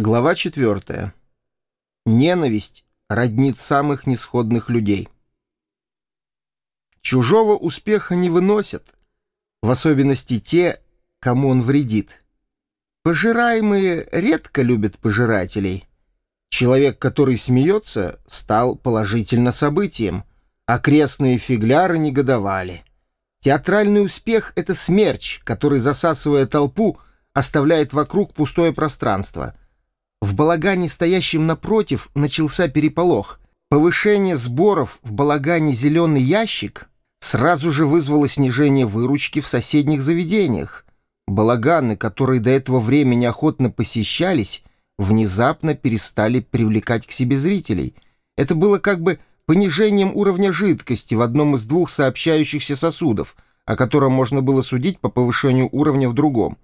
Глава 4. Ненависть роднит самых несходных людей. Чужого успеха не выносят, в особенности те, кому он вредит. Пожираемые редко любят пожирателей. Человек, который смеется, стал положительно событием. Окрестные фигляры негодовали. Театральный успех — это смерч, который, засасывая толпу, оставляет вокруг пустое пространство — в балагане, стоящем напротив, начался переполох. Повышение сборов в балагане «Зеленый ящик» сразу же вызвало снижение выручки в соседних заведениях. Балаганы, которые до этого времени охотно посещались, внезапно перестали привлекать к себе зрителей. Это было как бы понижением уровня жидкости в одном из двух сообщающихся сосудов, о котором можно было судить по повышению уровня в другом.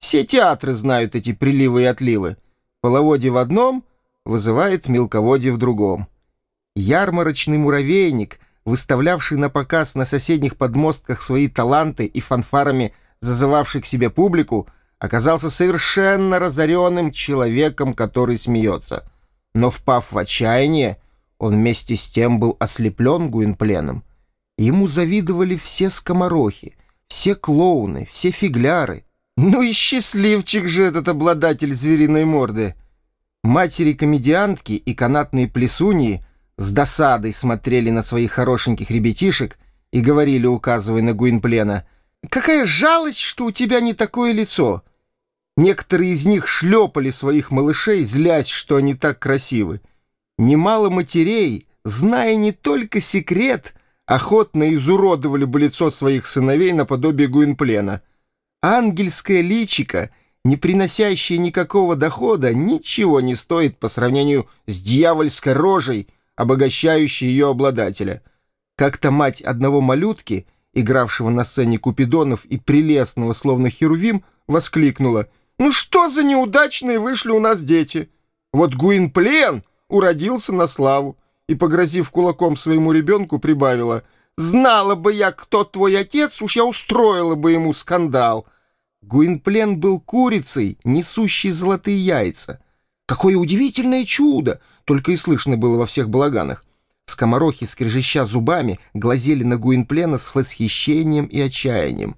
Все театры знают эти приливы и отливы — Половодье в одном вызывает мелководье в другом. Ярмарочный муравейник, выставлявший на показ на соседних подмостках свои таланты и фанфарами зазывавший к себе публику, оказался совершенно разоренным человеком, который смеется. Но, впав в отчаяние, он вместе с тем был ослеплен Гуинпленом. Ему завидовали все скоморохи, все клоуны, все фигляры — ну и счастливчик же этот обладатель звериной морды. Матери-комедиантки и канатные плесуньи с досадой смотрели на своих хорошеньких ребятишек и говорили, указывая на Гуинплена, «Какая жалость, что у тебя не такое лицо!» Некоторые из них шлепали своих малышей, злясь, что они так красивы. Немало матерей, зная не только секрет, охотно изуродовали бы лицо своих сыновей наподобие Гуинплена — Ангельское личико, не приносящее никакого дохода, ничего не стоит по сравнению с дьявольской рожей, обогащающей ее обладателя. Как-то мать одного малютки, игравшего на сцене Купидонов и прелестного, словно Херувим, воскликнула. «Ну что за неудачные вышли у нас дети? Вот Гуинплен уродился на славу» и, погрозив кулаком своему ребенку, прибавила — Знала бы я, кто твой отец, уж я устроила бы ему скандал. Гуинплен был курицей, несущей золотые яйца. Какое удивительное чудо! Только и слышно было во всех балаганах. Скоморохи, скрежеща зубами, глазели на Гуинплена с восхищением и отчаянием.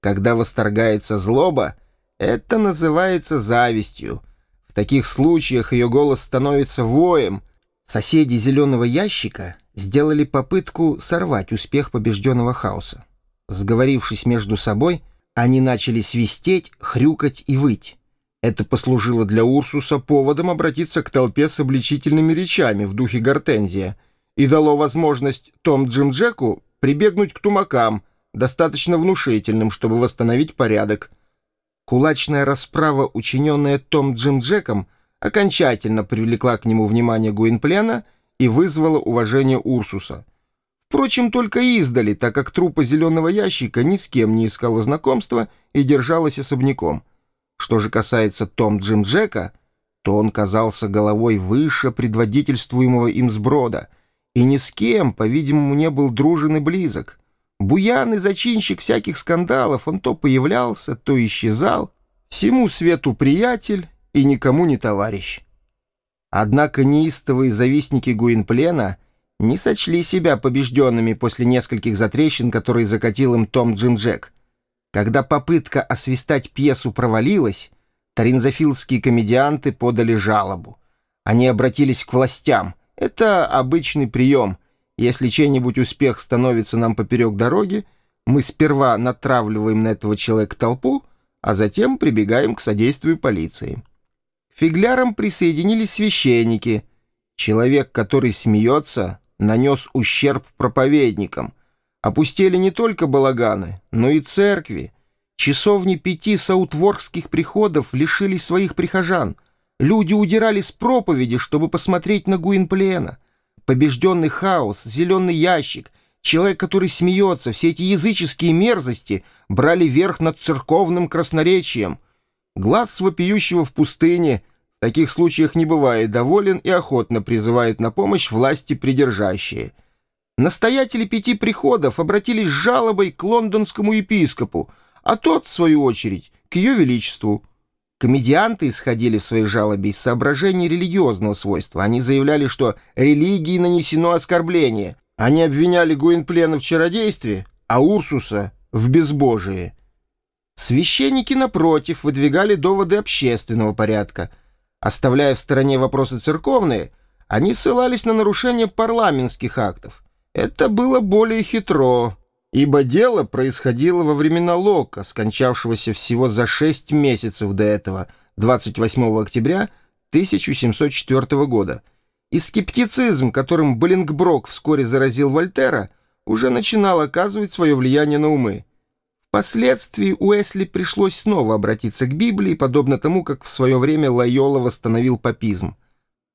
Когда восторгается злоба, это называется завистью. В таких случаях ее голос становится воем. Соседи зеленого ящика сделали попытку сорвать успех побежденного хаоса. Сговорившись между собой, они начали свистеть, хрюкать и выть. Это послужило для Урсуса поводом обратиться к толпе с обличительными речами в духе Гортензия и дало возможность Том Джим Джеку прибегнуть к тумакам, достаточно внушительным, чтобы восстановить порядок. Кулачная расправа, учиненная Том Джим Джеком, окончательно привлекла к нему внимание Гуинплена — и вызвало уважение Урсуса. Впрочем, только издали, так как трупа зеленого ящика ни с кем не искала знакомства и держалась особняком. Что же касается Том Джим Джека, то он казался головой выше предводительствуемого им сброда, и ни с кем, по-видимому, не был дружен и близок. Буян и зачинщик всяких скандалов, он то появлялся, то исчезал. Всему свету приятель и никому не товарищ. Однако неистовые завистники Гуинплена не сочли себя побежденными после нескольких затрещин, которые закатил им Том Джим Джек. Когда попытка освистать пьесу провалилась, таринзофилские комедианты подали жалобу. Они обратились к властям. Это обычный прием. Если чей-нибудь успех становится нам поперек дороги, мы сперва натравливаем на этого человека толпу, а затем прибегаем к содействию полиции фиглярам присоединились священники. Человек, который смеется, нанес ущерб проповедникам. Опустили не только балаганы, но и церкви. Часовни пяти саутворкских приходов лишились своих прихожан. Люди удирали с проповеди, чтобы посмотреть на Гуинплена. Побежденный хаос, зеленый ящик, человек, который смеется, все эти языческие мерзости брали верх над церковным красноречием — Глаз вопиющего в пустыне таких случаях не бывает доволен и охотно призывает на помощь власти придержащие. Настоятели пяти приходов обратились с жалобой к лондонскому епископу, а тот, в свою очередь, к ее величеству. Комедианты исходили в своей жалобе из соображений религиозного свойства. Они заявляли, что религии нанесено оскорбление. Они обвиняли Гуинплена в чародействе, а Урсуса — в безбожии. Священники, напротив, выдвигали доводы общественного порядка. Оставляя в стороне вопросы церковные, они ссылались на нарушение парламентских актов. Это было более хитро, ибо дело происходило во времена Лока, скончавшегося всего за шесть месяцев до этого, 28 октября 1704 года. И скептицизм, которым Боллингброк вскоре заразил Вольтера, уже начинал оказывать свое влияние на умы. Впоследствии Уэсли пришлось снова обратиться к Библии, подобно тому, как в свое время Лайола восстановил папизм.